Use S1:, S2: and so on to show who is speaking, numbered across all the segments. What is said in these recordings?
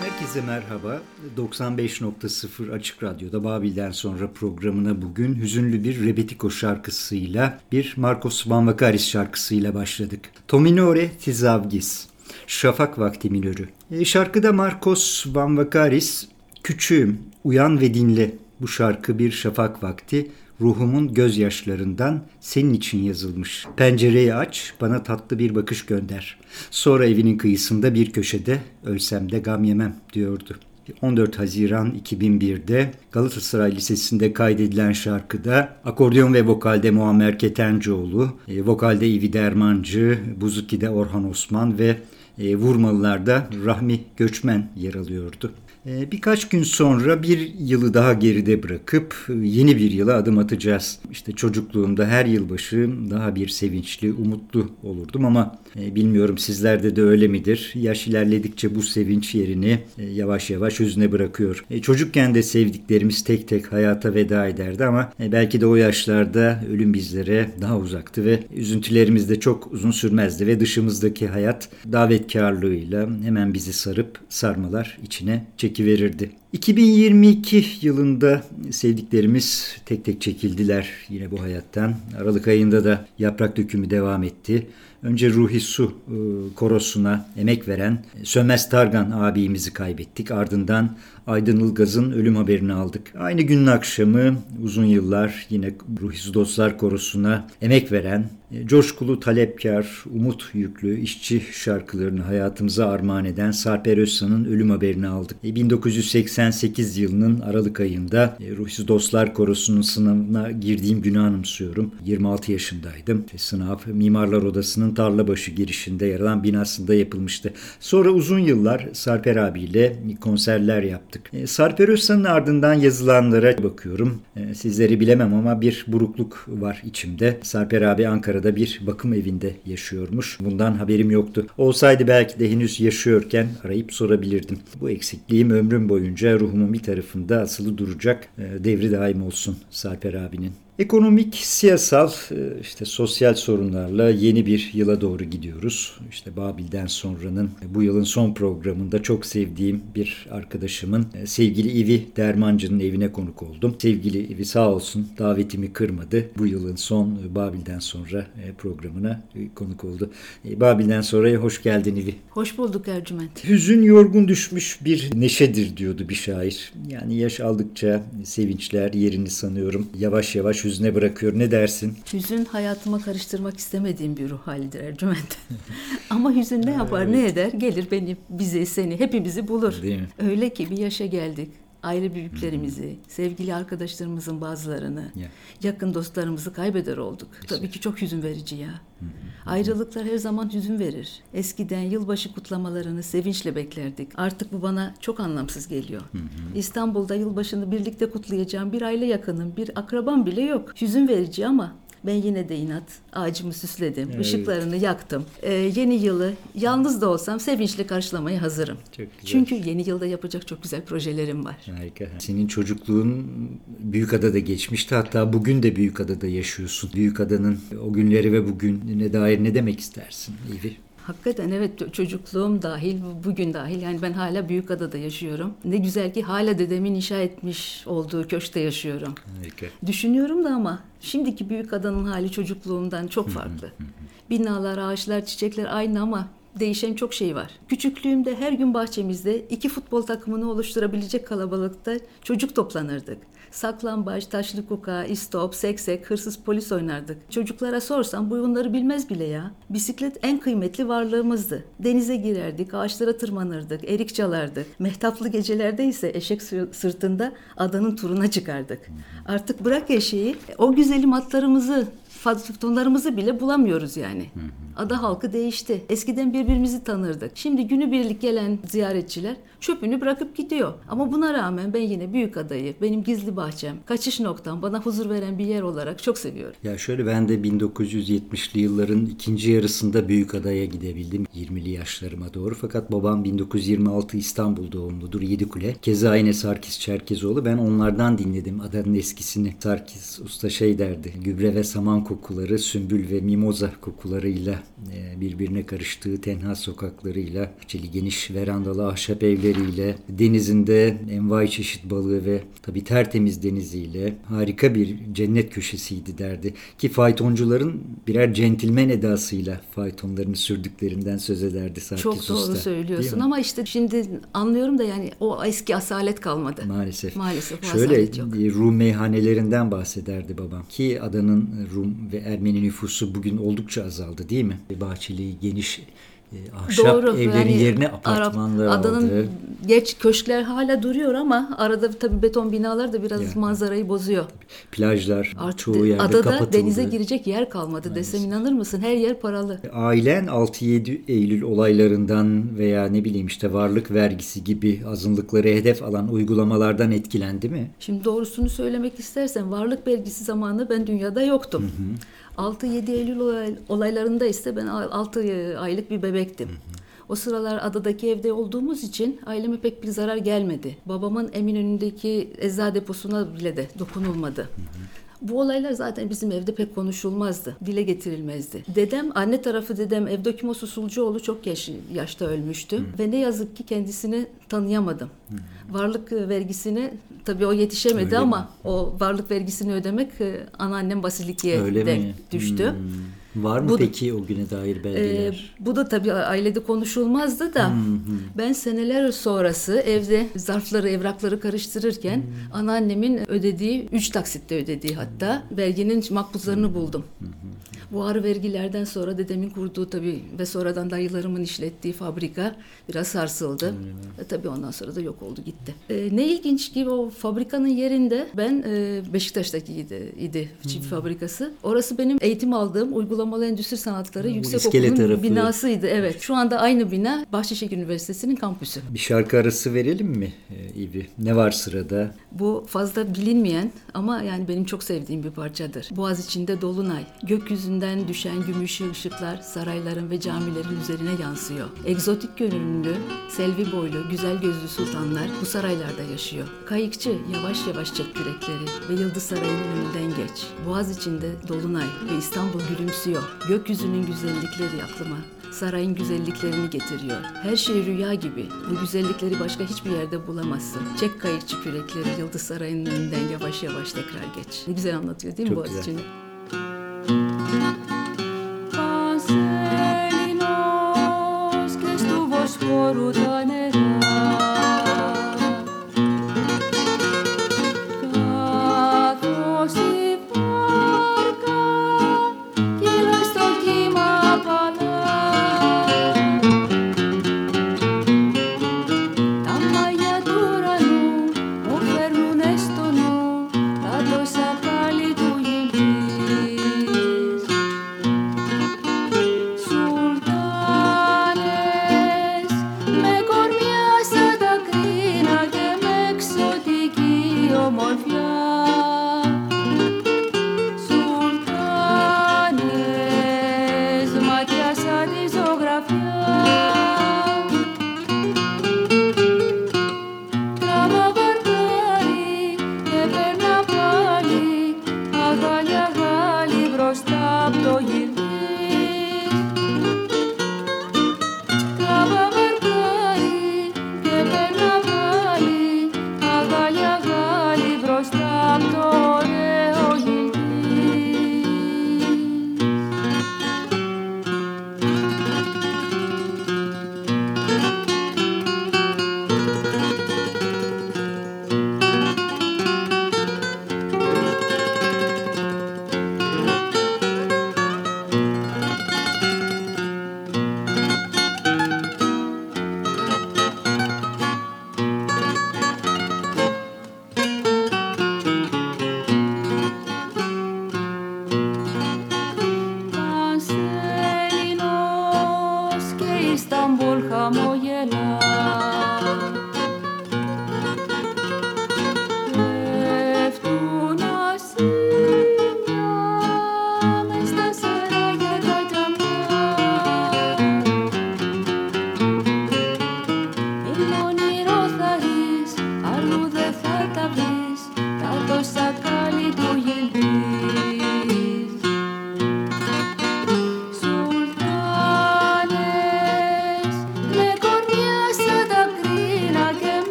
S1: Herkese merhaba. 95.0 Açık Radyo'da Babil'den sonra programına bugün hüzünlü bir Rebetiko şarkısıyla bir Marcos Van Vakaris şarkısıyla başladık. Tominore Tizavgis, Şafak Vakti Minörü. E, şarkıda Marcos Van Vakaris, Küçüğüm, uyan ve dinle. Bu şarkı bir şafak vakti, ruhumun gözyaşlarından senin için yazılmış. Pencereyi aç, bana tatlı bir bakış gönder. Sonra evinin kıyısında bir köşede ölsem de gam yemem diyordu. 14 Haziran 2001'de Galatasaray Lisesi'nde kaydedilen şarkıda akordeon ve vokalde Muammer Ketencoğlu, e, vokalde İvi Dermancı, Buzuki'de Orhan Osman ve e, Vurmalılar'da Rahmi Göçmen yer alıyordu. Ee, birkaç gün sonra bir yılı daha geride bırakıp e, yeni bir yıla adım atacağız. İşte çocukluğumda her yılbaşı daha bir sevinçli, umutlu olurdum ama e, bilmiyorum sizlerde de öyle midir? Yaş ilerledikçe bu sevinç yerini e, yavaş yavaş yüzüne bırakıyor. Çocukken de sevdiklerimiz tek tek hayata veda ederdi ama belki de o yaşlarda ölüm bizlere daha uzaktı ve üzüntülerimiz de çok uzun sürmezdi ve dışımızdaki hayat davetkarlığıyla hemen bizi sarıp sarmalar içine çekiyordu çekiverirdi. 2022 yılında sevdiklerimiz tek tek çekildiler yine bu hayattan. Aralık ayında da yaprak dökümü devam etti. Önce Ruhi Su e, korosuna emek veren Sömez Targan abimizi kaybettik. Ardından Aydın Ilgaz'ın ölüm haberini aldık. Aynı günün akşamı uzun yıllar yine Ruhi Su Dostlar korosuna emek veren e, coşkulu, talepkar, umut yüklü işçi şarkılarını hayatımıza armağan eden Sarper Özsan'ın ölüm haberini aldık. 1988 e, yılının Aralık ayında Ruhsuz Dostlar Korosu'nun sınavına girdiğim günü anımsıyorum. 26 yaşındaydım. Sınav Mimarlar Odası'nın Tarlabaşı girişinde yer alan binasında yapılmıştı. Sonra uzun yıllar Sarper abiyle konserler yaptık. E, Sarper Özsan'ın ardından yazılanlara bakıyorum. Sizleri bilemem ama bir burukluk var içimde. Sarper abi Ankara'da bir bakım evinde yaşıyormuş. Bundan haberim yoktu. Olsaydı belki de henüz yaşıyorken arayıp sorabilirdim. Bu eksikliğim ömrüm boyunca ruhumun bir tarafında asılı duracak. Devri daim olsun Sarper abinin. Ekonomik, siyasal, e, işte sosyal sorunlarla yeni bir yıla doğru gidiyoruz. İşte Babil'den sonranın bu yılın son programında çok sevdiğim bir arkadaşımın e, sevgili Ivi Dermancı'nın evine konuk oldum. Sevgili Ivi sağ olsun davetimi kırmadı. Bu yılın son Babil'den sonra e, programına konuk oldu. Babil'den sonraya hoş geldin Ivi.
S2: Hoş bulduk Ercüment.
S1: Hüzün yorgun düşmüş bir neşedir diyordu bir şair. Yani yaş aldıkça sevinçler yerini sanıyorum. Yavaş yavaş hüzne bırakıyor. Ne dersin?
S2: Hüzün hayatıma karıştırmak istemediğim bir ruh halidir Ercüment. Ama hüzün ne yapar evet. ne eder? Gelir beni, bizi, seni, hepimizi bulur. Değil mi? Öyle ki bir yaşa geldik aile büyüklerimizi, sevgili arkadaşlarımızın bazılarını, yeah. yakın dostlarımızı kaybeder olduk. Kesinlikle. Tabii ki çok hüzün verici ya. Ayrılıklar her zaman hüzün verir. Eskiden yılbaşı kutlamalarını sevinçle beklerdik. Artık bu bana çok anlamsız geliyor. İstanbul'da yılbaşını birlikte kutlayacağım bir aile yakınım, bir akrabam bile yok. Hüzün verici ama ben yine de inat ağacımı süsledim, evet. ışıklarını yaktım. Ee, yeni yılı yalnız da olsam sevinçle karşılamaya hazırım. Çok güzel. Çünkü yeni yılda yapacak çok güzel projelerim var.
S1: Harika. Senin çocukluğun Büyükada'da geçmişti. Hatta bugün de Büyükada'da yaşıyorsun. Büyükada'nın o günleri ve bugününe dair ne demek istersin Evi?
S2: Hakikaten evet çocukluğum dahil, bugün dahil yani ben hala Büyükada'da yaşıyorum. Ne güzel ki hala dedemin inşa etmiş olduğu köşkte yaşıyorum. Harika. Düşünüyorum da ama şimdiki Büyükada'nın hali çocukluğumdan çok farklı. Binalar, ağaçlar, çiçekler aynı ama değişen çok şey var. Küçüklüğümde her gün bahçemizde iki futbol takımını oluşturabilecek kalabalıkta çocuk toplanırdık. Saklambaç, taşlı kuka, istop, seksek, hırsız polis oynardık. Çocuklara sorsam bu oyunları bilmez bile ya. Bisiklet en kıymetli varlığımızdı. Denize girerdik, ağaçlara tırmanırdık, erik çalardık. Mehtaplı gecelerde ise eşek sırtında adanın turuna çıkardık. Artık bırak eşeği, o güzelim atlarımızı, faytonlarımızı bile bulamıyoruz yani. Ada halkı değişti. Eskiden birbirimizi tanırdık. Şimdi günübirlik gelen ziyaretçiler çöpünü bırakıp gidiyor. Ama buna rağmen ben yine büyük adayı, benim gizli bahçem, kaçış noktam, bana huzur veren bir yer olarak çok seviyorum.
S1: Ya şöyle ben de 1970'li yılların ikinci yarısında büyük adaya gidebildim. 20'li yaşlarıma doğru. Fakat babam 1926 İstanbul doğumludur. Yedikule. Keza yine Sarkis Çerkezoğlu. Ben onlardan dinledim adanın eskisini. Sarkis usta şey derdi. Gübre ve saman kokuları, sümbül ve mimoza kokularıyla e, birbirine karıştığı tenha sokaklarıyla, içili geniş verandalı ahşap evleriyle, denizinde envai çeşit balığı ve tabii tertemiz deniziyle harika bir cennet köşesiydi derdi. Ki faytoncuların birer centilmen edasıyla faytonlarını sürdüklerinden söz ederdi Sarkis
S2: Çok doğru
S1: Usta.
S2: söylüyorsun ama işte şimdi anlıyorum da yani o eski asalet kalmadı.
S1: Maalesef.
S2: Maalesef
S1: Şöyle Rum meyhanelerinden bahsederdi babam ki adanın Rum ve Ermeni nüfusu bugün oldukça azaldı değil mi? Bahçeli, geniş e, ahşap Doğru, evlerin yani yerine apartmanlar Arap, adanın aldı.
S2: Geç köşkler hala duruyor ama arada tabii beton binalar da biraz yani. manzarayı bozuyor.
S1: Plajlar Artık çoğu yerde
S2: adada
S1: kapatıldı.
S2: denize girecek yer kalmadı Maalesef. desem inanır mısın? Her yer paralı.
S1: Ailen 6-7 Eylül olaylarından veya ne bileyim işte varlık vergisi gibi azınlıkları hedef alan uygulamalardan etkilendi mi?
S2: Şimdi doğrusunu söylemek istersen varlık vergisi zamanı ben dünyada yoktum. Hı hı. 6-7 Eylül olaylarında ise ben 6 aylık bir bebektim. O sıralar adadaki evde olduğumuz için aileme pek bir zarar gelmedi. Babamın Eminönü'ndeki eczacı deposuna bile de dokunulmadı.
S3: Bu olaylar zaten bizim evde pek konuşulmazdı. Dile getirilmezdi. Dedem, anne tarafı dedem Evdokimos Usulcuoğlu çok yaş, yaşta ölmüştü. Hı. Ve ne yazık ki kendisini tanıyamadım. Hı. Varlık vergisini tabii o yetişemedi Öyle ama mi? o varlık vergisini ödemek e, anneannem Basilikiye'de düştü. Hmm.
S1: Var mı bu, peki o güne dair belgeler?
S3: E, bu da tabii ailede konuşulmazdı da hmm, hmm. ben seneler sonrası evde zarfları, evrakları karıştırırken hmm. anneannemin ödediği, üç taksitte ödediği hatta belgenin makbuzlarını buldum. Hmm. Bu ağır vergilerden sonra dedemin kurduğu tabii ve sonradan dayılarımın işlettiği fabrika biraz sarsıldı. E, tabii ondan sonra da yok oldu gitti. E, ne ilginç ki o fabrikanın yerinde ben e, Beşiktaş'taki idi, idi çift fabrikası. Orası benim eğitim aldığım uygulamalı endüstri sanatları hmm, yüksek okulun tarafı. binasıydı. Evet. Şu anda aynı bina Bahçeşehir Üniversitesi'nin kampüsü.
S1: Bir şarkı arası verelim mi e, İvi? Ne var sırada?
S3: Bu fazla bilinmeyen ama yani benim çok sevdiğim bir parçadır. Boğaz içinde Dolunay. Gökyüzünden düşen gümüşü ışıklar sarayların ve camilerin üzerine yansıyor. Egzotik görünümlü, selvi boylu, güzel gözlü sultanlar bu saraylarda yaşıyor. Kayıkçı yavaş yavaş çek kürekleri ve Yıldız Sarayı'nın önünden geç. Boğaz içinde Dolunay ve İstanbul gülümsüyor. Gökyüzünün güzellikleri aklıma sarayın güzelliklerini getiriyor. Her şey rüya gibi. Bu güzellikleri başka hiçbir yerde bulamazsın. Çek kayıkçı kürekleri Yıldız Sarayı'nın önünden yavaş yavaş tekrar geç. Ne güzel anlatıyor değil mi Çok Boğaziçi'ni? Panselinos que estuvo por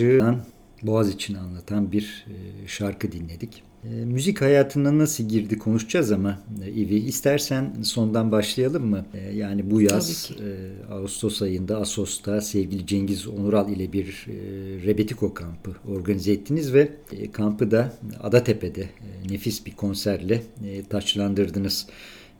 S1: Dermancı'dan Boğaz için anlatan bir e, şarkı dinledik. E, müzik hayatına nasıl girdi konuşacağız ama e, İvi istersen sondan başlayalım mı? Yani bu yaz Ağustos ayında Asos'ta sevgili Cengiz Onural ile bir Rebetiko kampı organize ettiniz ve kampı da Adatepe'de nefis bir konserle taçlandırdınız.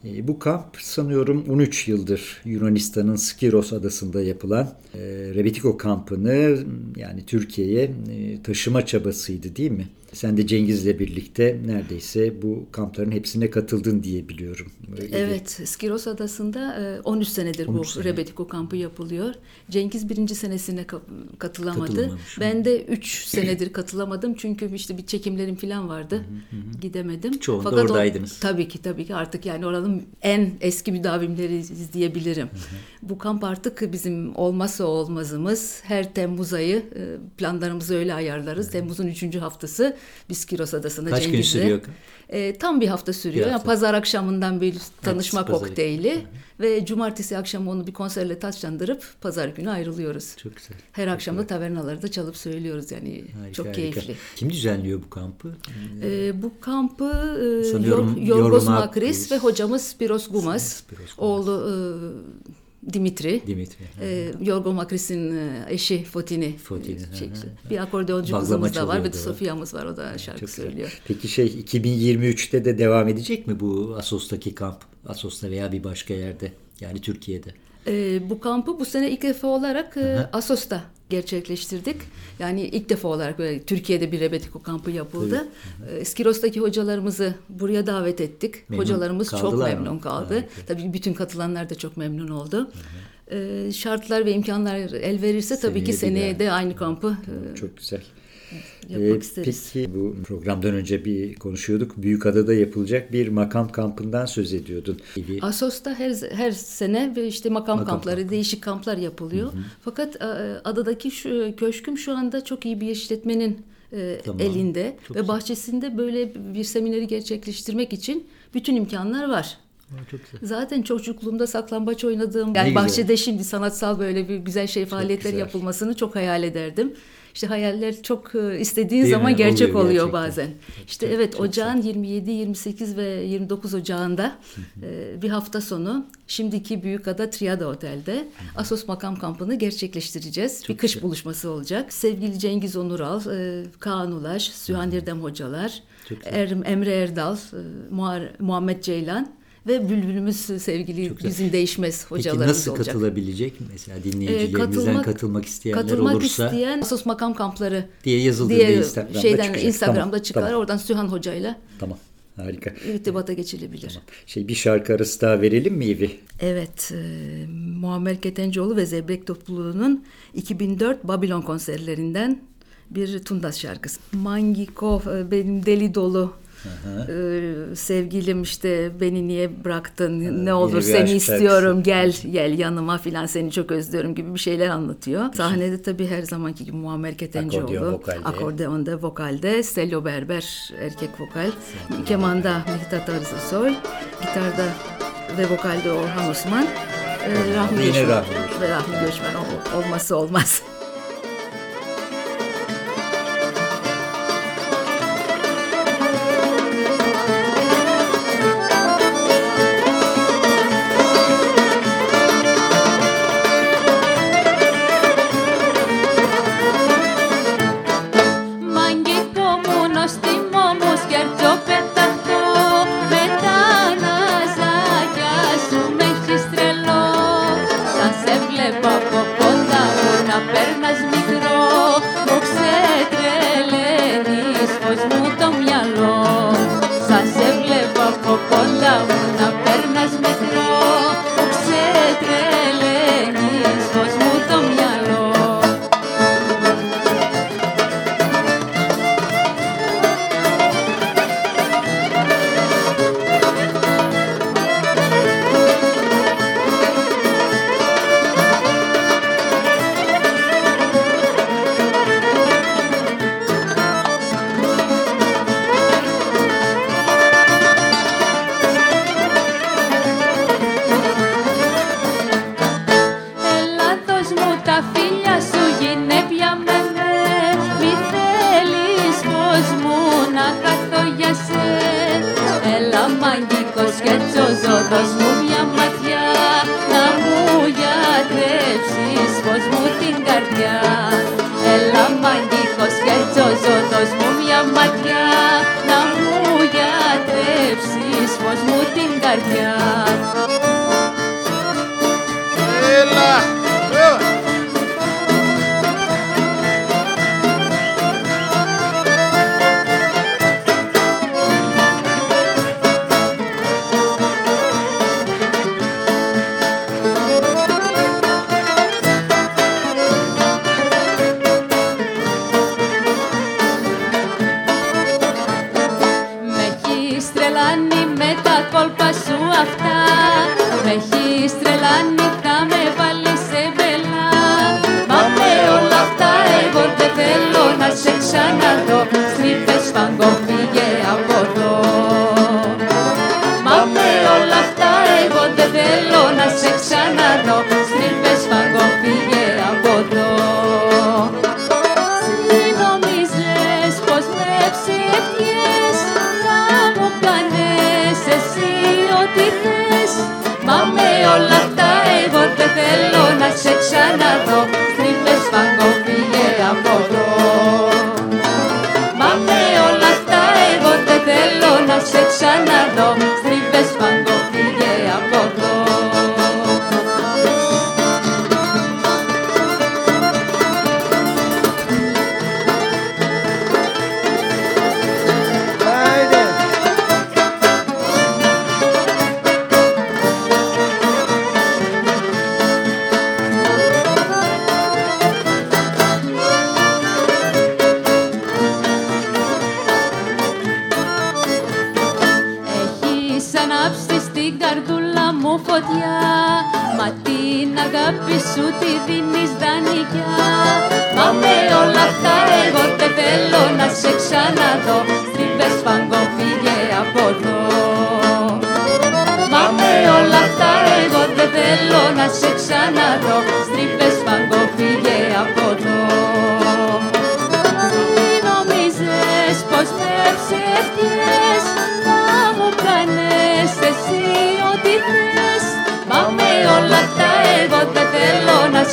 S1: E, bu kamp sanıyorum 13 yıldır Yunanistan'ın Skiros adasında yapılan e, Rebetiko kampını yani Türkiye'ye e, taşıma çabasıydı değil mi? Sen de Cengiz'le birlikte neredeyse bu kampların hepsine katıldın diye biliyorum.
S2: Öyle evet, Skiros Adası'nda 13 senedir 13 bu sene. Rebetiko kampı yapılıyor. Cengiz birinci senesine katılamadı. Ben de 3 senedir katılamadım çünkü işte bir çekimlerim falan vardı. Gidemedim.
S1: Çoğunda Fakat oradaydınız.
S2: O, tabii ki tabii ki artık yani oranın en eski müdavimleriyiz diyebilirim. Bu kamp artık bizim olmazsa olmazımız. Her Temmuz ayı planlarımızı öyle ayarlarız. Temmuz'un 3. haftası biz Kiros Adası'nda
S1: Kaç gün sürüyor?
S2: E, tam bir hafta sürüyor. Bir hafta. Yani pazar akşamından bir tanışma evet, kokteyli ve cumartesi akşamı onu bir konserle taçlandırıp pazar günü ayrılıyoruz.
S1: Çok güzel.
S2: Her çok akşam da tavernalarda çalıp söylüyoruz yani harika, çok harika. keyifli.
S1: Kim düzenliyor bu kampı?
S2: E, bu kampı e, Yorgos Makris ve hocamız Spiros Gumas. Spiros Gumas. Oğlu e, Dimitri.
S1: Dimitri.
S2: E, Yorgo Makris'in e, eşi Fotini.
S1: Fotini.
S2: Şey, bir akordeoncu kızımız da var ve de Sofia'mız var o da şarkı Çok söylüyor. Güzel.
S1: Peki şey 2023'te de devam edecek mi bu Asos'taki kamp? Asos'ta veya bir başka yerde yani Türkiye'de?
S2: E, bu kampı bu sene ilk defa olarak e, Asos'ta gerçekleştirdik. Yani ilk defa olarak böyle Türkiye'de bir rebetiko kampı yapıldı. Evet. Skiros'taki hocalarımızı buraya davet ettik. Memnun Hocalarımız çok memnun mı? kaldı. Ha, Tabii bütün katılanlar da çok memnun oldu. Hı hı. Ee, şartlar ve imkanlar el verirse seneye tabii ki seneye de aynı kampı
S1: çok güzel yapmak ee, isteriz. Peki bu programdan önce bir konuşuyorduk. Büyükada'da yapılacak bir makam kampından söz ediyordun.
S2: Asos'ta her her sene işte makam, makam kampları, kamp. değişik kamplar yapılıyor. Hı hı. Fakat e, adadaki şu köşküm şu anda çok iyi bir işletmenin e, tamam. elinde çok ve güzel. bahçesinde böyle bir semineri gerçekleştirmek için bütün imkanlar var. Çok güzel. Zaten çocukluğumda saklambaç oynadığım yani ne bahçede güzel. şimdi sanatsal böyle bir güzel şey faaliyetler yapılmasını çok hayal ederdim. İşte hayaller çok e, istediğin Değil zaman mi? gerçek oluyor, oluyor bazen. İşte çok, evet çok ocağın güzel. 27, 28 ve 29 ocağında e, bir hafta sonu şimdiki Büyükada Triada Otel'de Asos Makam Kampı'nı gerçekleştireceğiz. Çok bir kış güzel. buluşması olacak. Sevgili Cengiz Onural, e, Kaan Ulaş, Sühan Dirdem hocalar, er, Emre Erdal, Muhammed Ceylan ve bülbülümüz sevgili yüzün değişmez hocalarımız
S1: Peki nasıl olacak. katılabilecek? Mesela dinleyicilerimizden ee, katılmak, katılmak isteyenler
S2: katılmak
S1: olursa.
S2: Katılmak isteyen Asos Makam Kampları
S1: diye yazıldığı diye Instagram'da
S2: şeyden,
S1: çıkacak.
S2: Instagram'da tamam, çıkar. Tamam. Oradan Sühan hocayla.
S1: Tamam. Harika.
S2: İrtibata geçilebilir. Tamam.
S1: Şey bir şarkı arası daha verelim mi Evi?
S2: Evet. E, Muammer Ketencoğlu ve Zebrek Topluluğu'nun 2004 Babylon konserlerinden bir Tundas şarkısı. Mangiko e, benim deli dolu ee, sevgilim işte beni niye bıraktın ee, ne olur seni istiyorum gel gel yanıma filan seni çok özlüyorum gibi bir şeyler anlatıyor. Sahnede tabii her zamanki gibi Muammer Ketencoğlu. Vokalde. Akordeonda vokalde. Stelio Berber erkek vokal. Sevgilim. Kemanda Mehtat Arızasoy. Gitarda ve vokalde Orhan Osman. Ee, Rahmi Göçmen. Rahmi. Ve Rahmi Göçmen olması olmaz.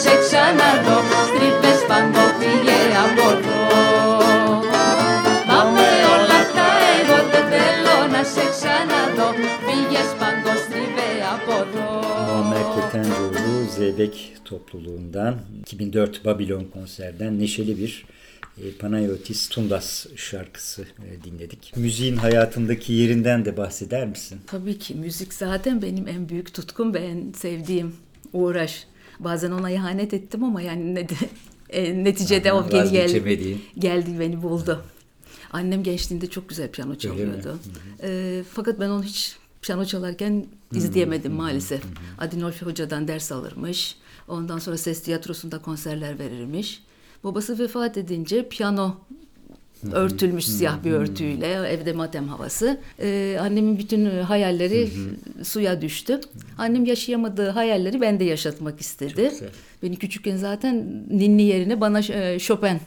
S2: σε ξαναδώ Στρίβες φαγκό φύγε από εδώ Μα με όλα αυτά εγώ δεν θέλω να σε ξαναδώ Φύγες φαγκό στρίβε από εδώ
S1: Muammer Ketencoğlu Zeybek topluluğundan 2004 Babylon konserden neşeli bir e, Panayotis Tundas şarkısı e, dinledik. Müziğin hayatındaki yerinden de bahseder misin?
S2: Tabii ki müzik zaten benim en büyük tutkum ve en sevdiğim uğraş. Bazen ona ihanet ettim ama yani ne de, e, neticede o geri geldi, geldi beni buldu. Annem gençliğinde çok güzel piyano çalıyordu. E, fakat ben onu hiç piyano çalarken izleyemedim maalesef. Adinolfi Hoca'dan ders alırmış. Ondan sonra ses tiyatrosunda konserler verirmiş. Babası vefat edince piyano örtülmüş siyah bir örtüyle evde matem havası. Ee, annemin bütün hayalleri suya düştü. Annem yaşayamadığı hayalleri bende yaşatmak istedi. Beni küçükken zaten ninni yerine bana e, Chopin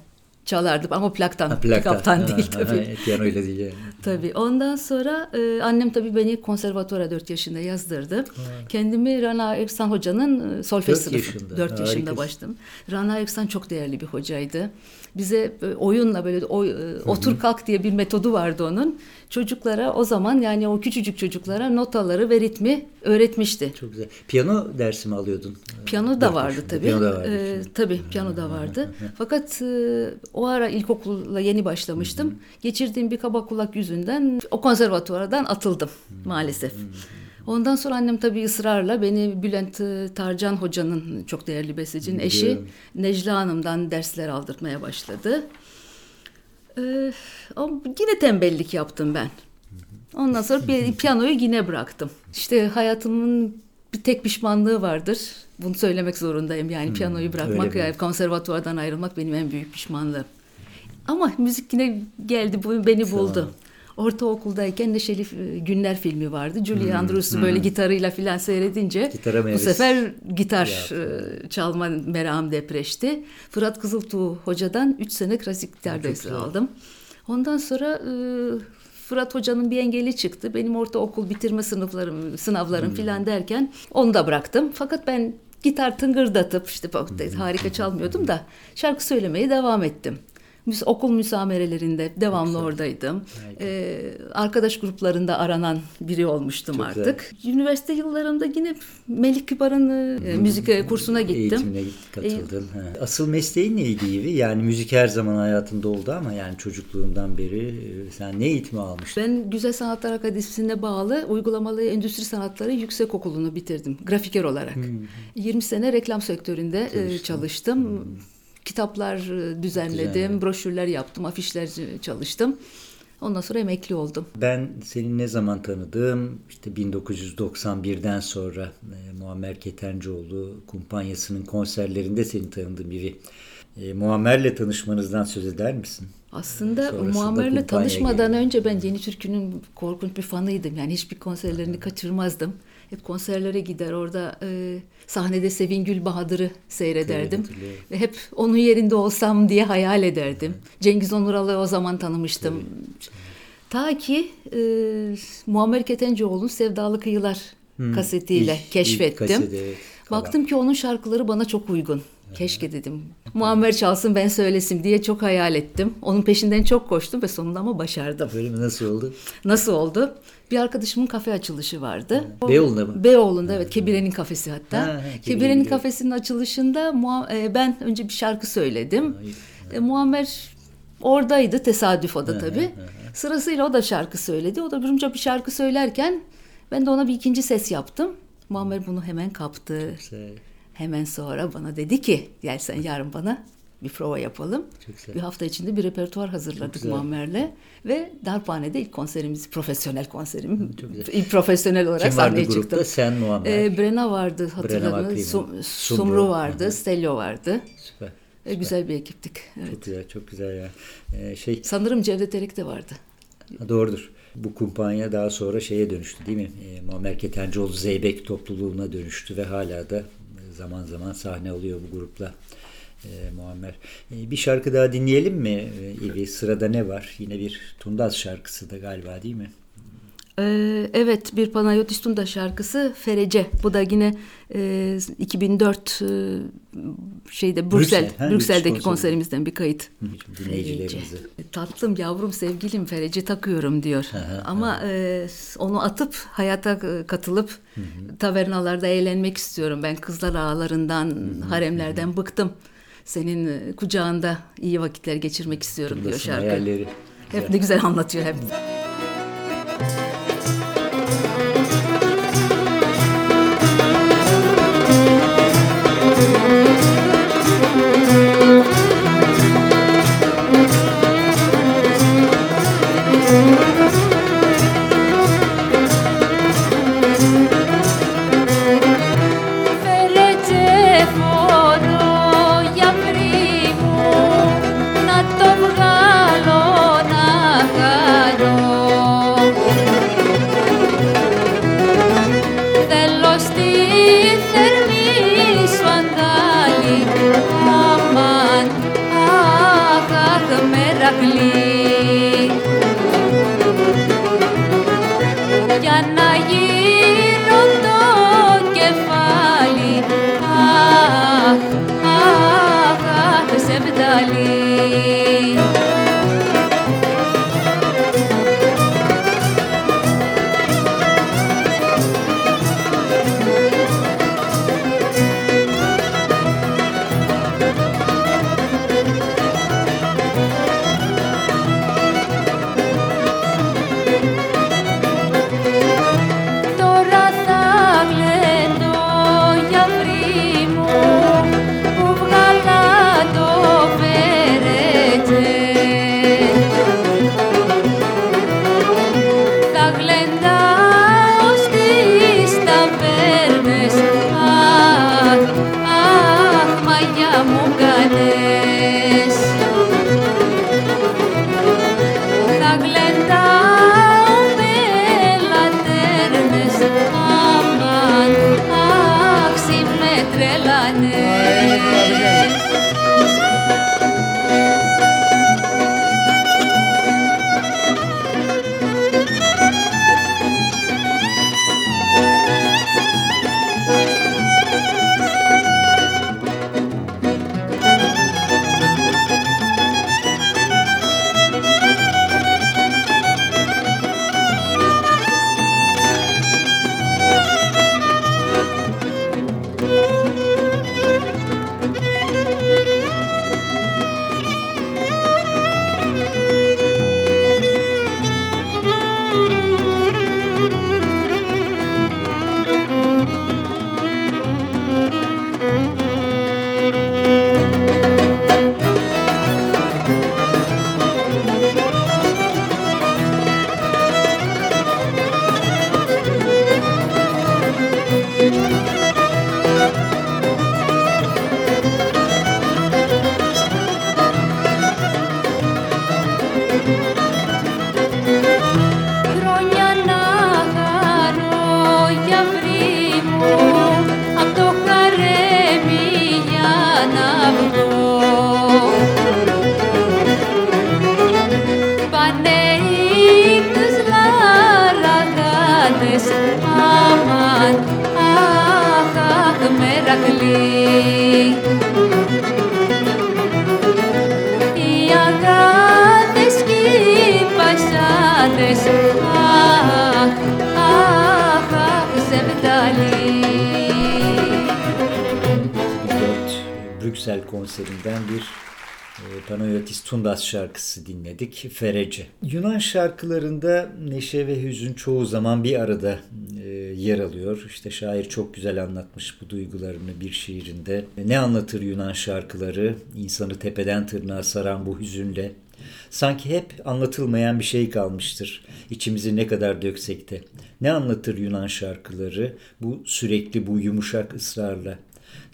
S2: çalardı ama plaktan,
S1: Ha, plakta.
S2: pick-up'tan değil tabii.
S1: Piyanoyla değil yani.
S2: Tabii. Ondan sonra e, annem tabii beni konservatuara 4 yaşında yazdırdı. Kendimi Rana Erksan Hoca'nın solfej sınıfı.
S1: yaşında.
S2: 4 yaşında
S1: Harikasın.
S2: başladım. Rana Erksan çok değerli bir hocaydı. Bize e, oyunla böyle oy, e, otur kalk diye bir metodu vardı onun. Çocuklara o zaman yani o küçücük çocuklara notaları ve ritmi öğretmişti.
S1: Çok güzel. Piyano dersi mi alıyordun?
S2: Piyano da vardı tabii.
S1: Piyano da vardı.
S2: Ee, tabii piyano da vardı. Fakat e, o ara ilkokulla yeni başlamıştım. Geçirdiğim bir kaba kulak yüzünden o konservatuvardan atıldım maalesef. Ondan sonra annem tabii ısrarla beni Bülent e, Tarcan Hoca'nın çok değerli bestecinin eşi. Necla Hanım'dan dersler aldırtmaya başladı. Ee, ama yine tembellik yaptım ben. Ondan sonra bir piyanoyu yine bıraktım. İşte hayatımın bir tek pişmanlığı vardır. Bunu söylemek zorundayım. Yani piyanoyu bırakmak, yani konservatuvardan ayrılmak benim en büyük pişmanlığım. Ama müzik yine geldi, beni buldu. Ortaokuldayken Neşeli e, Günler filmi vardı. Julie Andrews'u böyle gitarıyla filan seyredince bu sefer gitar e, çalma merakım depreşti. Fırat Kızıltuğ hocadan 3 sene klasik gitar dersi aldım. Ondan sonra e, Fırat Hoca'nın bir engeli çıktı. Benim ortaokul bitirme sınıflarım, sınavlarım filan derken onu da bıraktım. Fakat ben gitar tıngırdatıp işte bak, harika çalmıyordum da şarkı söylemeye devam ettim. Müs- okul müsamerelerinde devamlı oradaydım. Ee, arkadaş gruplarında aranan biri olmuştum
S1: Çok
S2: artık. Üniversite yıllarımda yine Melik Kibar'ın e, müzik e, kursuna gittim.
S1: Eğitimine git- katıldın. Ha. Asıl mesleğin neydi Yivi? Yani müzik her zaman hayatında oldu ama yani çocukluğundan beri e, sen ne eğitimi almıştın?
S2: Ben Güzel Sanatlar Akademisi'ne bağlı uygulamalı endüstri sanatları yüksek okulunu bitirdim grafiker olarak. 20 sene reklam sektöründe e, çalıştım. Kitaplar e, düzenledim,
S1: Güzel.
S2: broşürler yaptım, afişler e, çalıştım. Ondan sonra emekli oldum.
S1: Ben seni ne zaman tanıdım? İşte 1991'den sonra e, Muammer Ketencoğlu kumpanyasının konserlerinde seni tanıdığım biri. E, Muammer'le tanışmanızdan söz eder misin?
S2: Aslında Muammer'le tanışmadan
S1: geliyor.
S2: önce ben Yeni Türkü'nün korkunç bir fanıydım. Yani hiçbir konserlerini kaçırmazdım. Hep konserlere gider orada e, sahnede Sevin Gül Bahadır'ı seyrederdim.
S1: Evet.
S2: Ve hep onun yerinde olsam diye hayal ederdim. Cengiz Onural'ı o zaman tanımıştım. Ta ki e, Muammer Ketencoğlu'nun Sevdalı Kıyılar kasetiyle
S1: İlk- ilk
S2: keşfettim.
S1: evet.
S2: Baktım ki onun şarkıları bana çok uygun. Keşke dedim. Muammer çalsın ben söylesim diye çok hayal ettim. Onun peşinden çok koştum ve sonunda ama başardım.
S1: Böyle nasıl oldu?
S2: Nasıl oldu? Bir arkadaşımın kafe açılışı vardı.
S1: Beyoğlu'nda mı?
S2: Beyoğlu'nda evet. Kebire'nin kafesi hatta.
S1: Ha, ha,
S2: Kebire'nin kafesinin açılışında e, ben önce bir şarkı söyledim. E, Muammer oradaydı tesadüf o da tabii. Sırasıyla o da şarkı söyledi. O da durunca bir şarkı söylerken ben de ona bir ikinci ses yaptım. Muammer bunu hemen kaptı. Hemen sonra bana dedi ki gel sen yarın bana bir prova yapalım. Bir hafta içinde bir repertuar hazırladık. Muammer'le. Ve Darphane'de ilk konserimiz, profesyonel konserim. İlk profesyonel olarak
S1: Kim
S2: sahneye
S1: grupta?
S2: çıktım.
S1: Sen Muammer.
S2: Ee, Brena vardı hatırladınız. Sum-
S1: Sumru.
S2: Vardı, Stelio vardı.
S1: Süper.
S2: Ee, güzel bir ekiptik. Evet.
S1: Çok güzel, çok güzel ya. Ee, şey
S2: Sanırım Cevdet Erik de vardı.
S1: Ha, Doğrudur. Bu kumpanya daha sonra şeye dönüştü değil mi? E, Muammer Ketencoğlu Zeybek topluluğuna dönüştü ve hala da e, zaman zaman sahne alıyor bu grupla e, Muammer. E, bir şarkı daha dinleyelim mi? E, İvi? Sırada ne var? Yine bir Tundaz şarkısı da galiba değil mi?
S2: Ee, evet bir Panayotis Tunda şarkısı Ferece. Bu da yine e, 2004 e, şeyde Brüksel,
S1: Brüksel,
S2: Brüksel'deki
S1: Brüksel konseri.
S2: konserimizden bir kayıt.
S1: Dinleyicilerimizi.
S2: Tatlım yavrum sevgilim Ferece takıyorum diyor. Ama e, onu atıp hayata e, katılıp tavernalarda eğlenmek istiyorum. Ben kızlar ağlarından, haremlerden bıktım. Senin e, kucağında iyi vakitler geçirmek istiyorum diyor
S1: Tundaz'ın
S2: şarkı.
S1: hayalleri.
S2: Hep ne güzel anlatıyor hep.
S4: Ahmes aman ah ah merakli Οι αγάπες και οι πασάδες αχ αχ αχ ζευγάλι
S1: Brüksel konserinden bir Panayotis Tundas şarkısı dinledik. Ferece. Yunan şarkılarında neşe ve hüzün çoğu zaman bir arada e, yer alıyor. İşte şair çok güzel anlatmış bu duygularını bir şiirinde. Ne anlatır Yunan şarkıları? İnsanı tepeden tırnağa saran bu hüzünle. Sanki hep anlatılmayan bir şey kalmıştır. İçimizi ne kadar döksek de. Ne anlatır Yunan şarkıları? Bu sürekli bu yumuşak ısrarla.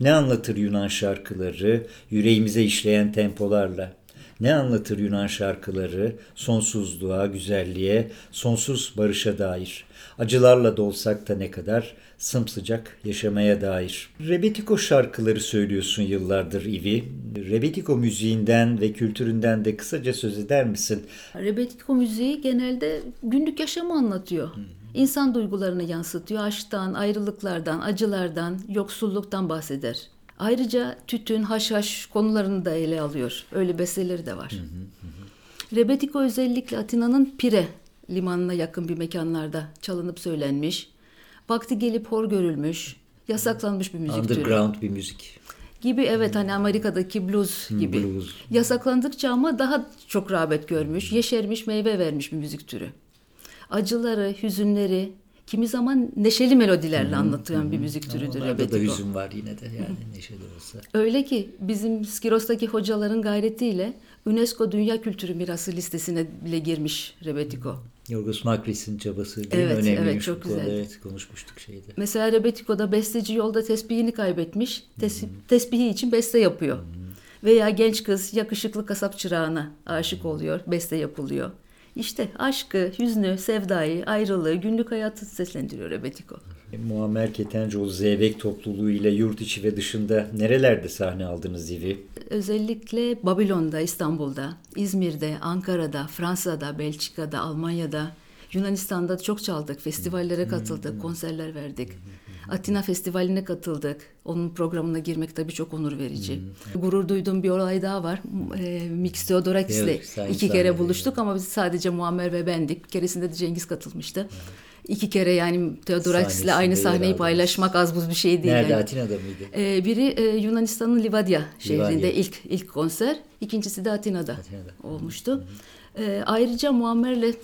S1: Ne anlatır Yunan şarkıları yüreğimize işleyen tempolarla? Ne anlatır Yunan şarkıları sonsuzluğa, güzelliğe, sonsuz barışa dair? Acılarla dolsak da ne kadar sımsıcak yaşamaya dair. Rebetiko şarkıları söylüyorsun yıllardır Ivi. Rebetiko müziğinden ve kültüründen de kısaca söz eder misin?
S2: Rebetiko müziği genelde günlük yaşamı anlatıyor. İnsan duygularını yansıtıyor. Aşktan, ayrılıklardan, acılardan, yoksulluktan bahseder. Ayrıca tütün, haşhaş konularını da ele alıyor. Öyle besteleri de var. Rebetiko özellikle Atina'nın Pire limanına yakın bir mekanlarda çalınıp söylenmiş. Vakti gelip hor görülmüş, yasaklanmış bir müzik türü
S1: Underground bir müzik.
S2: gibi evet hani Amerika'daki blues gibi.
S1: blues.
S2: Yasaklandıkça ama daha çok rağbet görmüş, yeşermiş, meyve vermiş bir müzik türü. Acıları, hüzünleri, kimi zaman neşeli melodilerle anlatılan bir müzik türüdür
S1: Onlarda da
S2: Rebetiko.
S1: hüzün var yine de yani neşe de olsa.
S2: Öyle ki bizim Skiros'taki hocaların gayretiyle UNESCO Dünya Kültürü Mirası listesine bile girmiş Rebetiko.
S1: Yorgos Makris'in çabası değil
S2: Evet,
S1: mi? Önemliymiş
S2: evet, çok güzel.
S1: Evet konuşmuştuk şeyde.
S2: Mesela Rebetiko'da besteci yolda tesbihini kaybetmiş. Tes- tesbihi için beste yapıyor. Veya genç kız yakışıklı kasap çırağına aşık oluyor. Beste yapılıyor. İşte aşkı, hüznü, sevdayı, ayrılığı, günlük hayatı seslendiriyor Rebetiko.
S1: E, Muammer Ketencoğlu Zeybek topluluğu ile yurt içi ve dışında nerelerde sahne aldınız Zivi?
S2: Özellikle Babilon'da, İstanbul'da, İzmir'de, Ankara'da, Fransa'da, Belçika'da, Almanya'da, Yunanistan'da çok çaldık. Festivallere katıldık, konserler verdik. Atina Festivali'ne katıldık. Onun programına girmek tabii çok onur verici. Gurur duyduğum bir olay daha var. E, Mix Theodorakis'le
S1: Evet,
S2: iki kere buluştuk ama biz sadece Muammer ve bendik. Bir keresinde de Cengiz katılmıştı. İki kere yani Theodorakis'le aynı sahneyi paylaşmak az buz bir şey değil.
S1: Nerede
S2: yani.
S1: Atina'da mıydı?
S2: Ee, biri e, Yunanistan'ın Livadya şehrinde
S1: Livadya.
S2: ilk ilk konser, ikincisi de Atina'da,
S1: Atina'da.
S2: olmuştu. Ee, ayrıca Muammer'le e,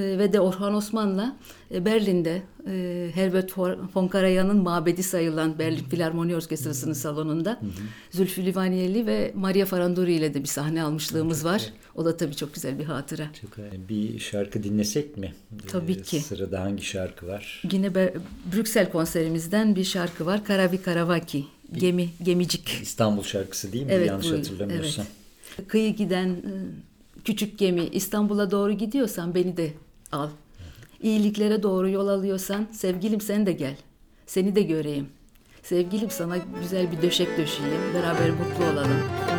S2: ve de Orhan Osman'la e, Berlin'de e, Herbert von Karajan'ın mabedi sayılan Berlin Filarmoni Orkestrası'nın salonunda Zülfü Livaniyeli ve Maria Faranduri ile de bir sahne almışlığımız var. O da tabii çok güzel bir hatıra.
S1: Çok önemli. Bir şarkı dinlesek mi?
S2: Tabii
S1: Ee,
S2: ki.
S1: Sırada hangi şarkı var?
S2: Yine Be- Brüksel konserimizden bir şarkı var. Karavi Karavaki, Gemi, Gemicik.
S1: İstanbul şarkısı değil mi?
S2: Evet,
S1: Yanlış
S2: bu-
S1: hatırlamıyorsam.
S2: evet. Kıyı giden e, küçük gemi İstanbul'a doğru gidiyorsan beni de al. İyiliklere doğru yol alıyorsan sevgilim sen de gel. Seni de göreyim. Sevgilim sana güzel bir döşek döşeyeyim. Beraber mutlu olalım.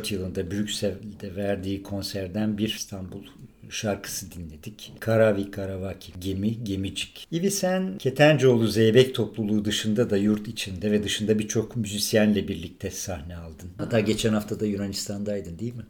S1: 2004 yılında Brüksel'de verdiği konserden bir İstanbul şarkısı dinledik. Karavi Karavaki, Gemi, Gemicik. İvi sen Ketencoğlu Zeybek topluluğu dışında da yurt içinde ve dışında birçok müzisyenle birlikte sahne aldın. Hatta geçen hafta da Yunanistan'daydın değil mi?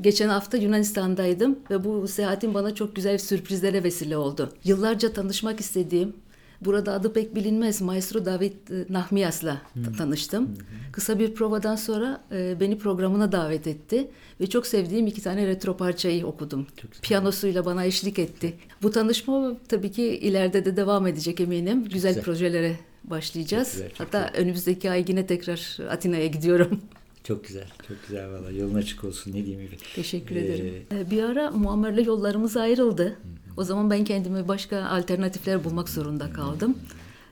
S2: Geçen hafta Yunanistan'daydım ve bu seyahatin bana çok güzel sürprizlere vesile oldu. Yıllarca tanışmak istediğim, burada adı pek bilinmez Maestro David e, Nahmias'la ta- tanıştım. Kısa bir provadan sonra e, beni programına davet etti ve çok sevdiğim iki tane retro parçayı okudum. Piyanosuyla bana eşlik etti. Bu tanışma tabii ki ileride de devam edecek eminim. Güzel,
S1: Güzel.
S2: projelere başlayacağız.
S1: Çok güzel, çok
S2: Hatta önümüzdeki ay yine tekrar Atina'ya gidiyorum.
S1: Çok güzel, çok güzel valla. Yolun açık olsun ne diyeyim.
S2: Teşekkür
S1: Ee,
S2: ederim. Ee, Bir ara Muammer'le yollarımız ayrıldı. O zaman ben kendime başka alternatifler bulmak zorunda kaldım.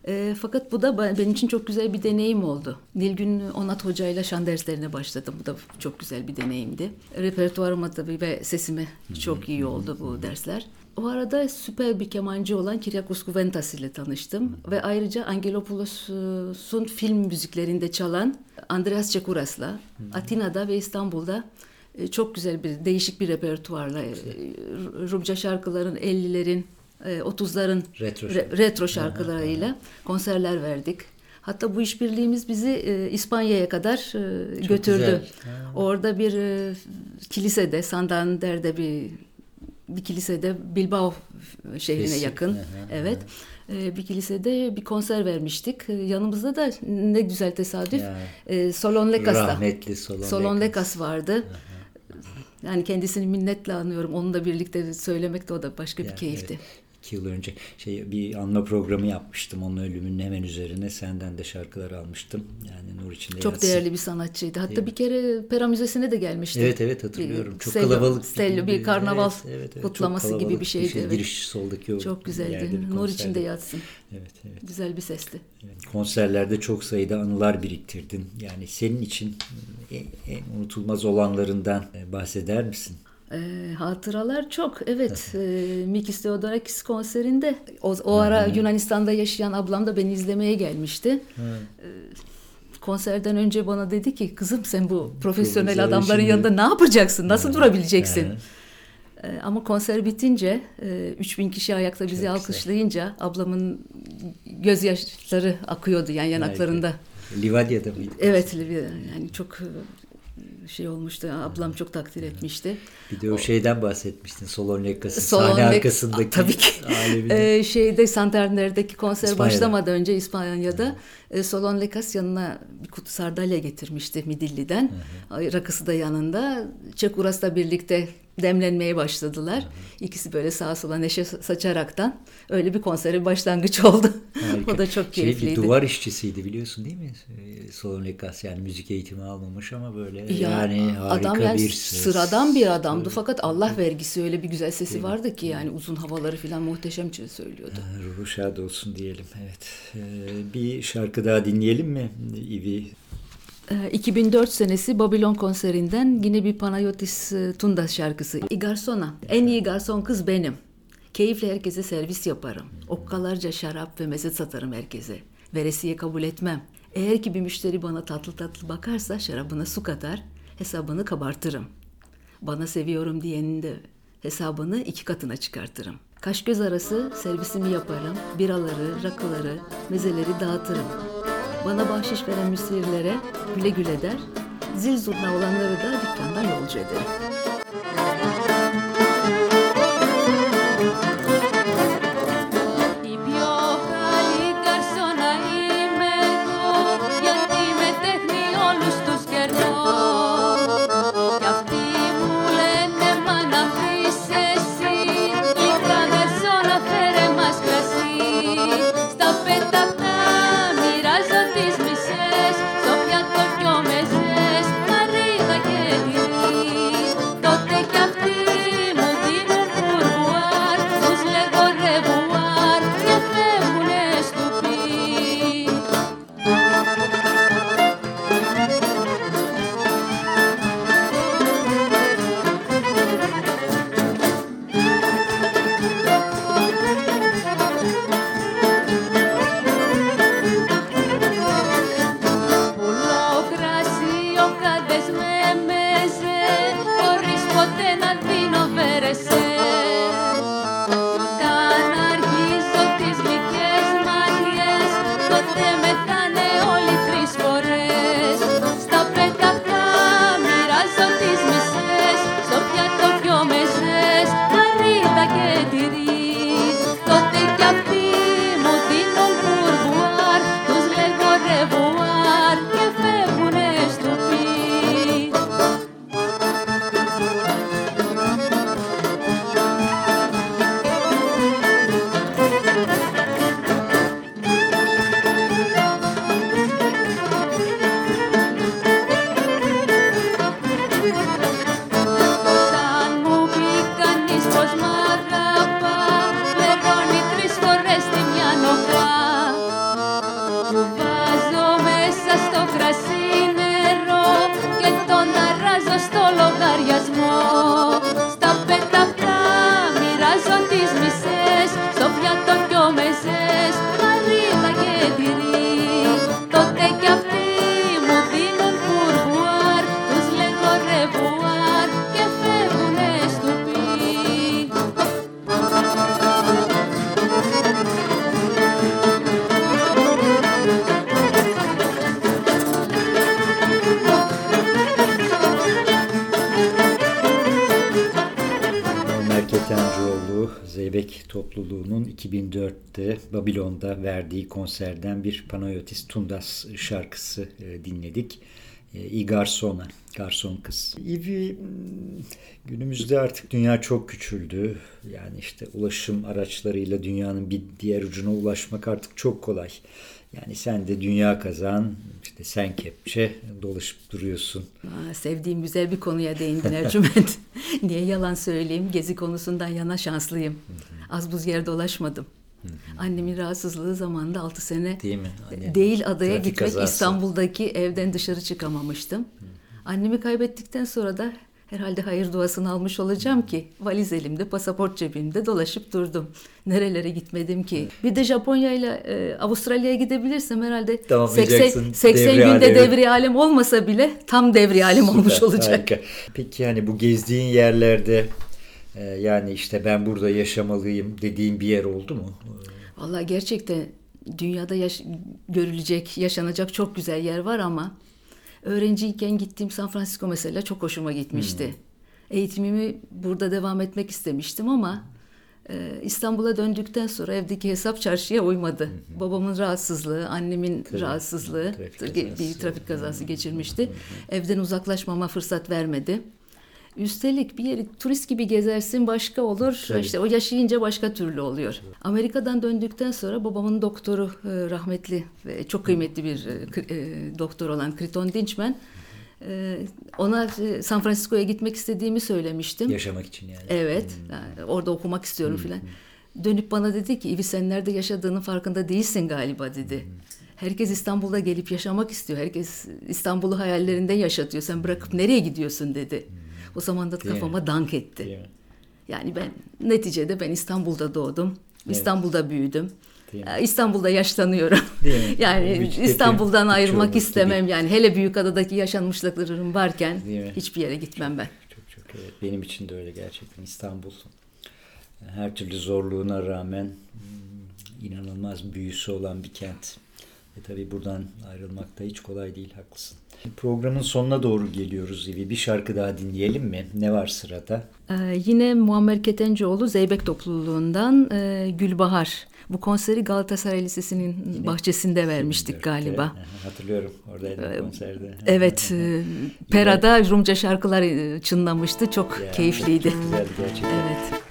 S2: Ee, fakat bu da ben- benim için çok güzel bir deneyim oldu. Nilgün Onat Hoca ile şan derslerine başladım. Bu da çok güzel bir deneyimdi. Repertuarıma tabii ve sesime çok iyi oldu bu dersler. O arada süper bir kemancı olan Kyriakos Kouventas ile tanıştım. Ve ayrıca Angelopoulos'un film müziklerinde çalan Andreas Çekuras'la Atina'da ve İstanbul'da e, çok güzel bir değişik bir repertuarla e, Rumca şarkıların 50'lerin e, 30'ların
S1: Retro
S2: re- retro şarkılarıyla konserler verdik. Hatta bu işbirliğimiz bizi e, İspanya'ya kadar e, götürdü.
S1: güzel.
S2: Orada bir e, kilisede, Santander'de bir bir kilisede Bilbao şehrine
S1: Kesin.
S2: yakın.
S1: Hı,
S2: evet. E, bir kilisede bir konser vermiştik. E, Yanımızda da ne güzel tesadüf.
S1: Ya.
S2: E, Solon Lekas'ta.
S1: Rahmetli Solon,
S2: Solon
S1: Lekas.
S2: Lekas vardı. Yani kendisini minnetle anıyorum. Onunla birlikte söylemek de o da başka bir
S1: Yani
S2: keyifti.
S1: evet, iki yıl önce şey bir anma programı yapmıştım onun ölümünün hemen üzerine senden de şarkılar almıştım. Yani Nur içinde
S2: Çok
S1: yatsın.
S2: değerli bir sanatçıydı. Hatta bir kere Pera Müzesi'ne de gelmişti.
S1: Evet evet hatırlıyorum.
S2: Bir
S1: Çok
S2: Stelio-
S1: kalabalık.
S2: Stelio, bir karnaval
S1: Evet, evet, evet.
S2: Kutlaması gibi bir şeydi.
S1: şey,
S2: evet.
S1: Giriş soldaki o
S2: Çok güzeldi.
S1: bir
S2: Nur içinde yatsın.
S1: Evet evet.
S2: Güzel bir sesti.
S1: Konserlerde çok sayıda anılar biriktirdin. Yani senin için en, en unutulmaz olanlarından e, bahseder misin?
S2: Ee, hatıralar çok. Evet. e, Mikis Theodorakis konserinde o, o ara Yunanistan'da yaşayan ablam da beni izlemeye gelmişti. Ee, konserden önce bana dedi ki kızım sen bu profesyonel
S1: güzel
S2: adamların
S1: şimdi."
S2: yanında ne yapacaksın? Nasıl durabileceksin? Ee, ama konser bitince e, 3000 kişi ayakta bizi
S1: güzel.
S2: alkışlayınca ablamın gözyaşları akıyordu yani yanaklarında.
S1: Livadya'da mıydı?
S2: Evet Livia, yani çok e, şey olmuştu. Ablam çok takdir etmişti.
S1: Bir de o şeyden bahsetmiştin. Solon Lekas'ın
S2: Solon
S1: sahne arkasındaki
S2: Tabii ki. Ee, şeyde Santander'deki konser
S1: İspanya'da.
S2: başlamadan önce İspanya'da e, Solon Lekas yanına bir kutu sardalya getirmişti Midilli'den. Ay, Rakısı da yanında. Çekuras'la birlikte demlenmeye başladılar. İkisi böyle sağa sola neşe saçaraktan öyle bir konsere başlangıç oldu. O da çok
S1: Şey,
S2: keyifliydi.
S1: bir duvar işçisiydi biliyorsun değil mi? Ee, Solon Lekas yani müzik eğitimi almamış ama böyle
S2: Ya,
S1: yani harika
S2: adam yani
S1: bir ses.
S2: sıradan bir adamdı fakat Allah vergisi öyle bir güzel sesi vardı ki yani uzun havaları falan muhteşemce söylüyordu.
S1: Ruhu şad olsun diyelim. Evet. Ee, bir şarkı daha dinleyelim mi? İvi.
S2: Ee, 2004 senesi Babylon konserinden yine bir Panayotis e, Tunda şarkısı. İ garsona. En iyi garson kız benim. Keyifle herkese servis yaparım. Okkalarca şarap ve meze satarım herkese. Veresiye kabul etmem. Eğer ki bir müşteri bana tatlı tatlı bakarsa şarabına su katar, hesabını kabartırım. Bana seviyorum diyenin de hesabını iki katına çıkartırım. Kaş göz arası servisimi yaparım. Biraları, rakıları, mezeleri dağıtırım. Bana bahşiş veren müşterilere güle güle der. Zil zurna olanları da dükkandan yolcu ederim.
S1: Babilon'da verdiği konserden bir Panayotis Tundas şarkısı e, dinledik. E, I Garsona, Garson Kız. Ivi günümüzde artık dünya çok küçüldü. Yani işte ulaşım araçlarıyla dünyanın bir diğer ucuna ulaşmak artık çok kolay. Yani sen de dünya kazan, işte sen kepçe dolaşıp duruyorsun.
S2: Aa, sevdiğim güzel bir konuya değindin Ercüment. Niye yalan söyleyeyim? Gezi konusundan yana şanslıyım. Az buz yer dolaşmadım. Annemin rahatsızlığı zamanında 6 sene
S1: Değil mi?
S2: Değil adaya
S1: trafik
S2: gitmek
S1: kazası.
S2: İstanbul'daki evden dışarı çıkamamıştım. Annemi kaybettikten sonra da herhalde hayır duasını almış olacağım ki valiz elimde, pasaport cebimde dolaşıp durdum. Nerelere gitmedim ki. Bir de Japonya ile e, Avustralya'ya gidebilirsem herhalde 80,
S1: Tamamlayacaksın
S2: 80
S1: devri
S2: günde
S1: alemi.
S2: devri alem olmasa bile tam devri alem olmuş
S1: Süper,
S2: olacak.
S1: harika. Peki yani bu gezdiğin yerlerde yani işte ben burada yaşamalıyım dediğin bir yer oldu mu?
S2: Vallahi gerçekten dünyada yaş- görülecek, yaşanacak çok güzel yer var ama öğrenciyken gittiğim San Francisco mesela çok hoşuma gitmişti. Eğitimimi burada devam etmek istemiştim ama e, İstanbul'a döndükten sonra evdeki hesap çarşıya uymadı. Babamın rahatsızlığı, annemin rahatsızlığı,
S1: trafik
S2: tra-
S1: kazası.
S2: bir trafik kazası geçirmişti. Evden uzaklaşmama fırsat vermedi. Üstelik bir yeri turist gibi gezersin başka olur.
S1: Tabii.
S2: İşte o yaşayınca başka türlü oluyor. Amerika'dan döndükten sonra babamın doktoru e, rahmetli ve çok kıymetli bir e, e, doktor olan Kriton Dinçmen ona San Francisco'ya gitmek istediğimi söylemiştim.
S1: Yaşamak için yani.
S2: Evet. yani orada okumak istiyorum filan. Dönüp bana dedi ki İvi sen nerede yaşadığının farkında değilsin galiba dedi. Herkes İstanbul'da gelip yaşamak istiyor. Herkes İstanbul'u hayallerinde yaşatıyor. Sen bırakıp nereye gidiyorsun dedi. O zaman da
S1: Değil mi?
S2: kafama dank etti.
S1: Değil mi?
S2: Yani ben neticede ben İstanbul'da doğdum. İstanbul'da büyüdüm. Ee, İstanbul'da yaşlanıyorum. Yani
S1: Üç-
S2: İstanbul'dan
S1: üç
S2: ayrılmak istemem. Yani hele Büyükada'daki yaşanmışlıklarım varken hiçbir yere gitmem ben.
S1: Çok çok evet. Benim için de öyle gerçekten İstanbul. Her türlü zorluğuna rağmen hmm, inanılmaz büyüsü olan bir kent. Ve tabii buradan ayrılmak da hiç kolay değil, haklısın. Programın sonuna doğru geliyoruz Evi. Bir şarkı daha dinleyelim mi? Ne var sırada?
S2: Ee, yine Muammer Ketencoğlu Zeybek topluluğundan e, Gülbahar. Bu konseri Galatasaray Lisesi'nin bahçesinde vermiştik galiba.
S1: Hatırlıyorum oradaydım konserde.
S2: Evet, e, Pera'da Rumca şarkılar e, çınlamıştı. Çok
S1: Ya,
S2: keyifliydi.
S1: Çok güzeldi gerçekten.
S2: Evet.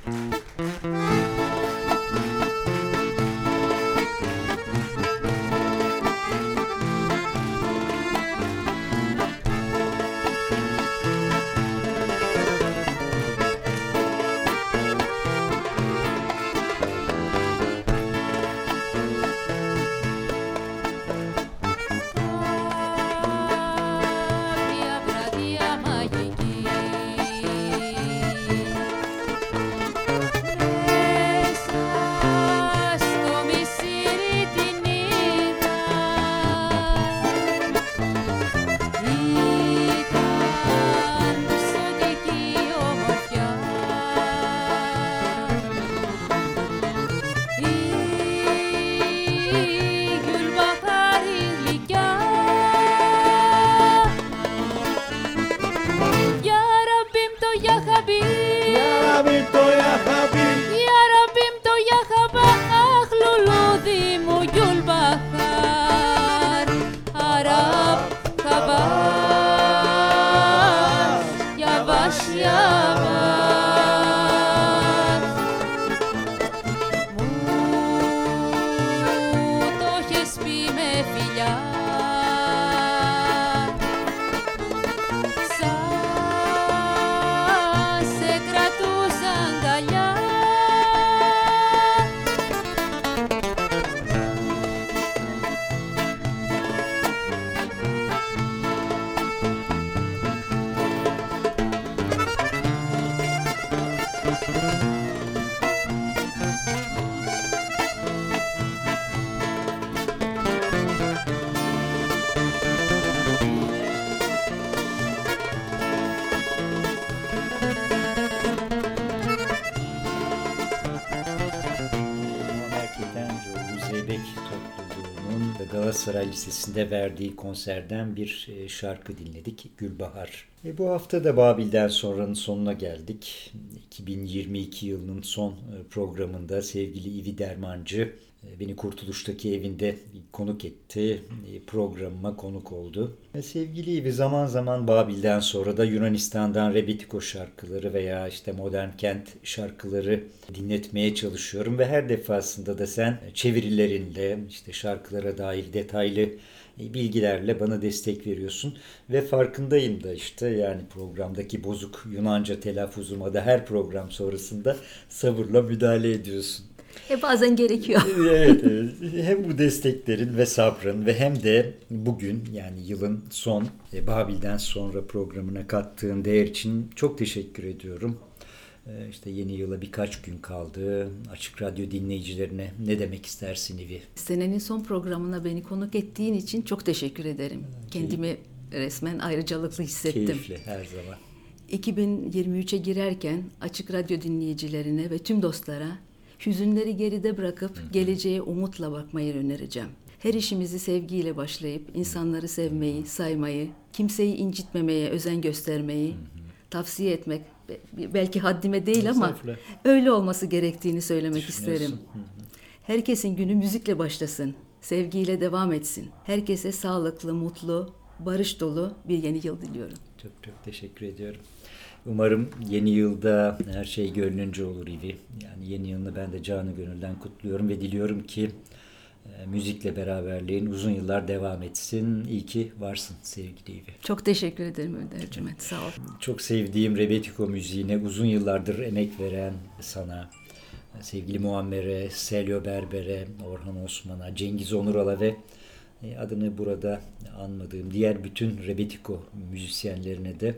S1: Galatasaray Lisesi'nde verdiği konserden bir e, şarkı dinledik. Gülbahar. E, bu hafta da Babil'den sonranın sonuna geldik. 2022 yılının son e, programında sevgili İvi Dermancı beni Kurtuluş'taki evinde konuk etti. E, programıma konuk oldu. E, sevgili İvi zaman zaman Babil'den sonra da Yunanistan'dan Rebetiko şarkıları veya işte modern kent şarkıları dinletmeye çalışıyorum ve her defasında da sen çevirilerinle işte şarkılara dair detaylı bilgilerle bana destek veriyorsun ve farkındayım da işte yani programdaki bozuk Yunanca telaffuzuma da her program sonrasında sabırla müdahale ediyorsun.
S2: E bazen gerekiyor.
S1: evet, evet. Hem bu desteklerin ve sabrın ve hem de bugün yani yılın son e, Babil'den sonra programına kattığın değer için çok teşekkür ediyorum. E, işte yeni yıla birkaç gün kaldı. Açık Radyo dinleyicilerine ne demek istersin İvi?
S2: Senenin son programına beni konuk ettiğin için çok teşekkür ederim. Kendimi resmen ayrıcalıklı hissettim.
S1: Keyifli her zaman.
S2: 2023'e girerken Açık Radyo dinleyicilerine ve tüm dostlara hüzünleri geride bırakıp geleceğe umutla bakmayı önereceğim. Her işimizi sevgiyle başlayıp insanları sevmeyi, saymayı, kimseyi incitmemeye özen göstermeyi tavsiye etmek belki haddime değil ama öyle olması gerektiğini söylemek isterim. Herkesin günü müzikle başlasın, sevgiyle devam etsin. Herkese sağlıklı, mutlu, barış dolu bir yeni yıl diliyorum.
S1: Çok çok teşekkür ediyorum. Umarım yeni yılda her şey gönlünce olur İvi. Yani yeni yılını ben de canı gönülden kutluyorum ve diliyorum ki e, müzikle beraberliğin uzun yıllar devam etsin. İyi ki varsın sevgili İvi.
S2: Çok teşekkür ederim Önder Cümet. Sağ ol.
S1: Çok sevdiğim Rebetiko müziğine uzun yıllardır emek veren sana, sevgili Muammer'e, Selyo Berber'e, Orhan Osman'a, Cengiz Onural'a ve e, adını burada anmadığım diğer bütün Rebetiko müzisyenlerine de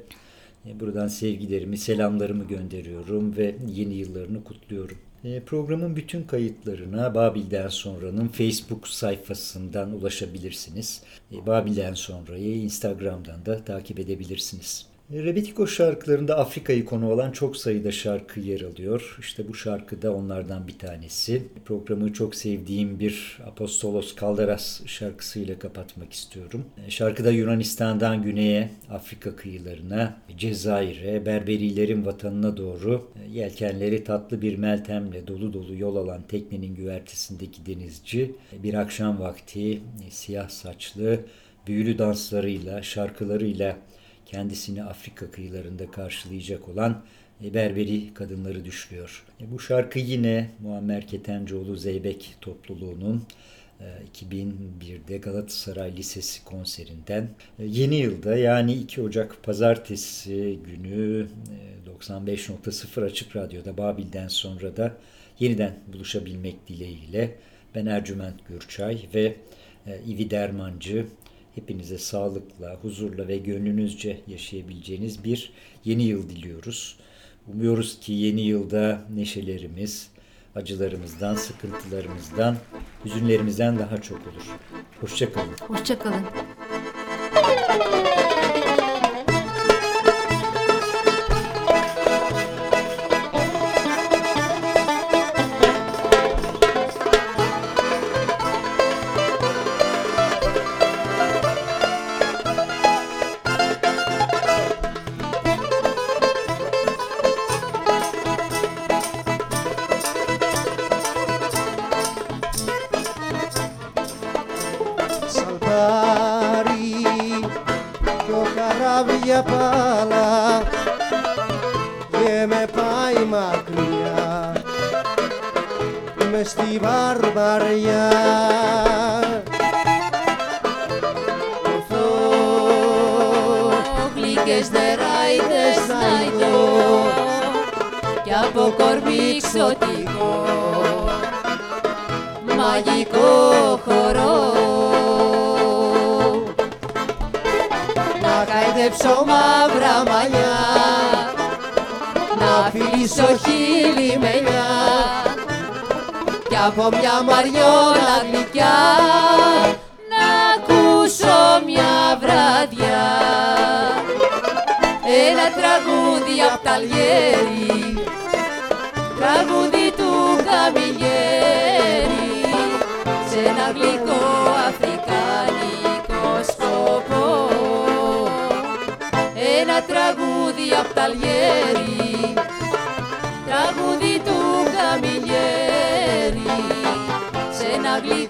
S1: buradan sevgilerimi, selamlarımı gönderiyorum ve yeni yıllarını kutluyorum. E, programın bütün kayıtlarına Babil'den sonranın Facebook sayfasından ulaşabilirsiniz. E, Babil'den sonrayı Instagram'dan da takip edebilirsiniz. Rebetiko şarkılarında Afrika'yı konu olan çok sayıda şarkı yer alıyor. İşte bu şarkı da onlardan bir tanesi. Programı çok sevdiğim bir Apostolos Kalderas şarkısıyla kapatmak istiyorum. Şarkıda Yunanistan'dan güneye, Afrika kıyılarına, Cezayir'e, Berberilerin vatanına doğru yelkenleri tatlı bir meltemle dolu dolu yol alan teknenin güvertesindeki denizci bir akşam vakti siyah saçlı, büyülü danslarıyla, şarkılarıyla kendisini Afrika kıyılarında karşılayacak olan e, Berberi kadınları düşlüyor. E, bu şarkı yine Muammer Ketencoğlu Zeybek topluluğunun 2001'de e, Galatasaray Lisesi konserinden yeni yılda yani 2 Ocak pazartesi günü 95.0 Açık Radyo'da Babil'den sonra da yeniden buluşabilmek dileğiyle ben Ercüment Gürçay ve İvi Dermancı Hepinize sağlıkla, huzurla ve gönlünüzce yaşayabileceğiniz bir yeni yıl diliyoruz. Umuyoruz ki yeni yılda neşelerimiz, acılarımızdan, sıkıntılarımızdan, hüzünlerimizden daha çok olur. Hoşçakalın.
S2: Hoşçakalın.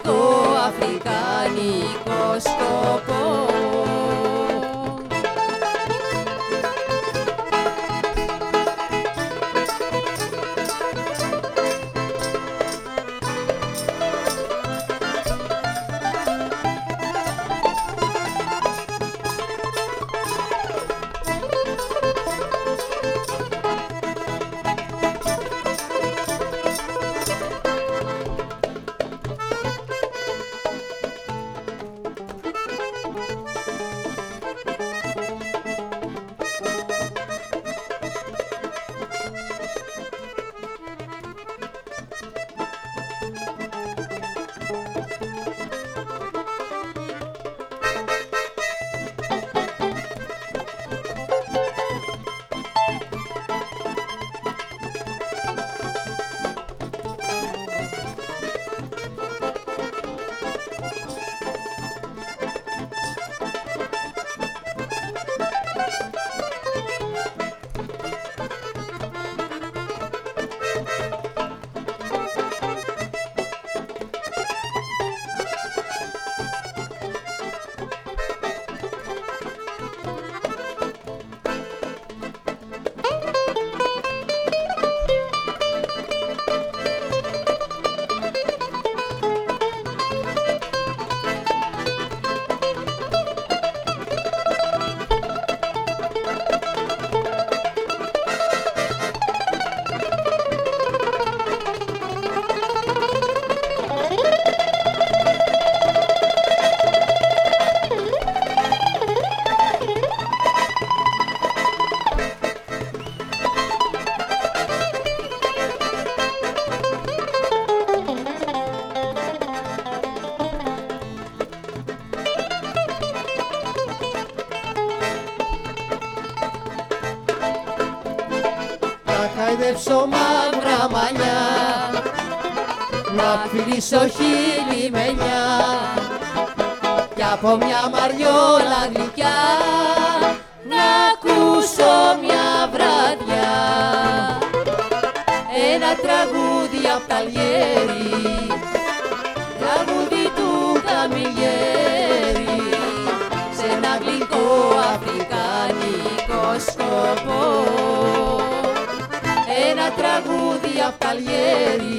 S3: στο αφρικανικό σκοπό. Να φιλήσω χείλη μενιά Κι από μια μαριόλα γλυκιά Να ακούσω μια βραδιά. Ένα τραγούδι απ' τα Αλγέρι Τραγούδι του Καμιλιέρη. Σε ένα γλυκό αφρικάνικο σκοπό. Ένα τραγούδι απ' τα Αλγέρι